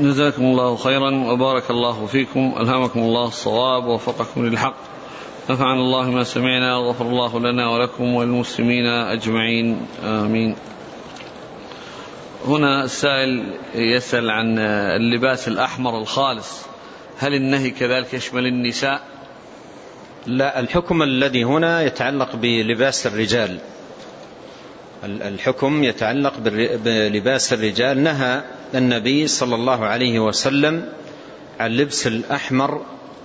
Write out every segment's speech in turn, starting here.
جزاكم الله خيرا وبارك الله فيكم. ألهمكم الله الصواب ووفقكم للحق. نفعنا الله ما سمعنا وغفر الله لنا ولكم وللمسلمين أجمعين. آمين. هنا السائل يسأل عن اللباس الأحمر الخالص. هل النهي كذلك يشمل النساء؟ لا الحكم الذي هنا يتعلق بلباس الرجال. الحكم يتعلق بلباس الرجال. نهى النبي صلى الله عليه وسلم عن لبس الأحمر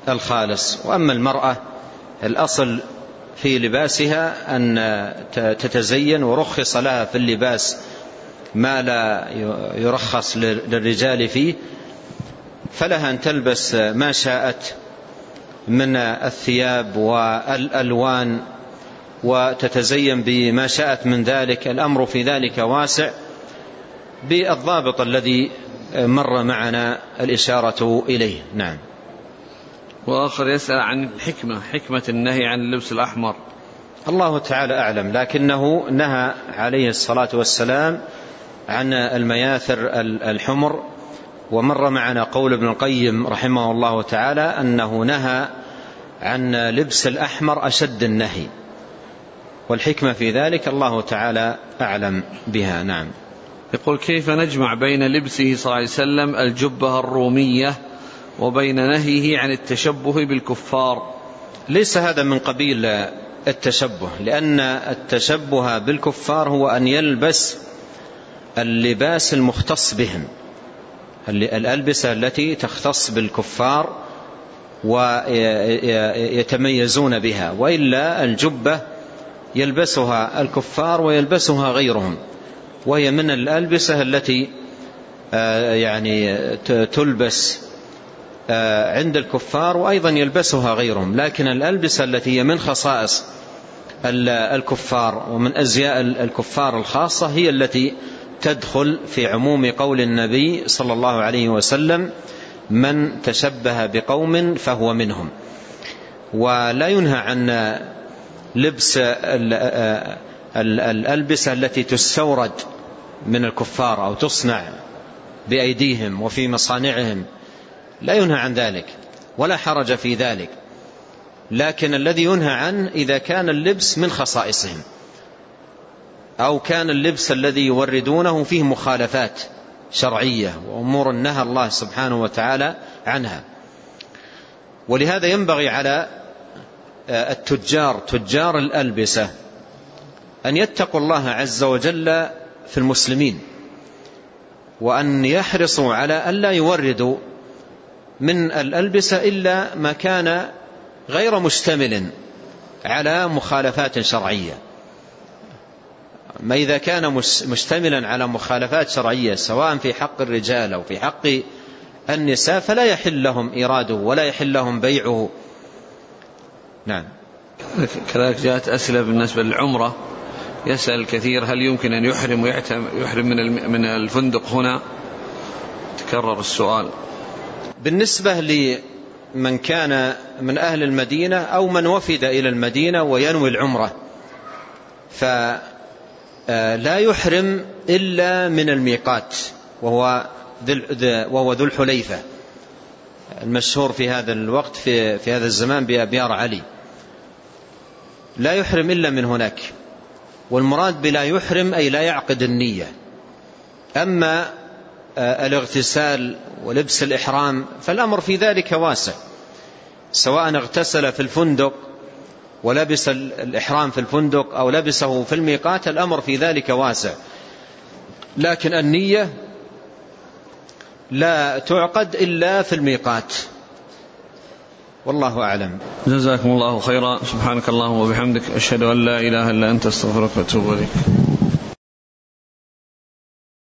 الخالص. وأما المرأة الأصل في لباسها أن تتزين ورخص لها في اللباس ما لا يرخص للرجال فيه فلها أن تلبس ما شاءت من الثياب والألوان وتتزين بما شاءت من ذلك. الأمر في ذلك واسع بالضابط الذي مر معنا الإشارة إليه. نعم. وآخر يسأل عن الحكمة حكمة النهي عن اللبس الأحمر. الله تعالى أعلم لكنه نهى عليه الصلاة والسلام عن المياثر الحمر. ومر معنا قول ابن القيم رحمه الله تعالى أنه نهى عن لبس الأحمر أشد النهي. والحكمة في ذلك الله تعالى أعلم بها. نعم. يقول كيف نجمع بين لبسه صلى الله عليه وسلم الجبة الرومية وبين نهيه عن التشبه بالكفار؟ ليس هذا من قبيل التشبه لأن التشبه بالكفار هو أن يلبس اللباس المختص بهم الألبسة التي تختص بالكفار ويتميزون بها وإلا الجبة يلبسها الكفار ويلبسها غيرهم وهي من الألبسة التي يعني تلبس عند الكفار وأيضا يلبسها غيرهم لكن الألبسة التي هي من خصائص الكفار ومن أزياء الكفار الخاصة هي التي تدخل في عموم قول النبي صلى الله عليه وسلم من تشبه بقوم فهو منهم. ولا ينهى عن لبس الألبسة التي تستورد من الكفار أو تصنع بأيديهم وفي مصانعهم. لا ينهى عن ذلك ولا حرج في ذلك. لكن الذي ينهى عنه إذا كان اللبس من خصائصهم أو كان اللبس الذي يوردونه فيه مخالفات شرعية وأمور نهى الله سبحانه وتعالى عنها. ولهذا ينبغي على التجار تجار الألبسة أن يتقوا الله عز وجل في المسلمين وأن يحرصوا على أن لا يوردوا من الألبسة إلا ما كان غير مشتمل على مخالفات شرعية. ما إذا كان مشتملا على مخالفات شرعية سواء في حق الرجال أو في حق النساء فلا يحل لهم إراده ولا يحل لهم بيعه. نعم. كذلك جاءت أسئلة بالنسبة للعمرة. يسأل كثير هل يمكن أن يحرم ويحرم من من الفندق هنا؟ تكرر السؤال. بالنسبة لمن كان من أهل المدينة أو من وفد إلى المدينة وينوي العمرة فلا يحرم إلا من الميقات وهو وهو ذو الحليفة المشهور في هذا الوقت في, في هذا الزمان بأبيار علي. لا يحرم إلا من هناك. والمراد بلا يحرم أي لا يعقد النية. أما الاغتسال ولبس الإحرام فالأمر في ذلك واسع. سواء اغتسل في الفندق ولبس الإحرام في الفندق أو لبسه في الميقات الأمر في ذلك واسع. لكن النية لا تعقد إلا في الميقات. والله أعلم. جزاكم الله خيرا. سبحانك اللهم وبحمدك أشهد أن لا إله إلا أنت أستغفرك وأتوب إليك.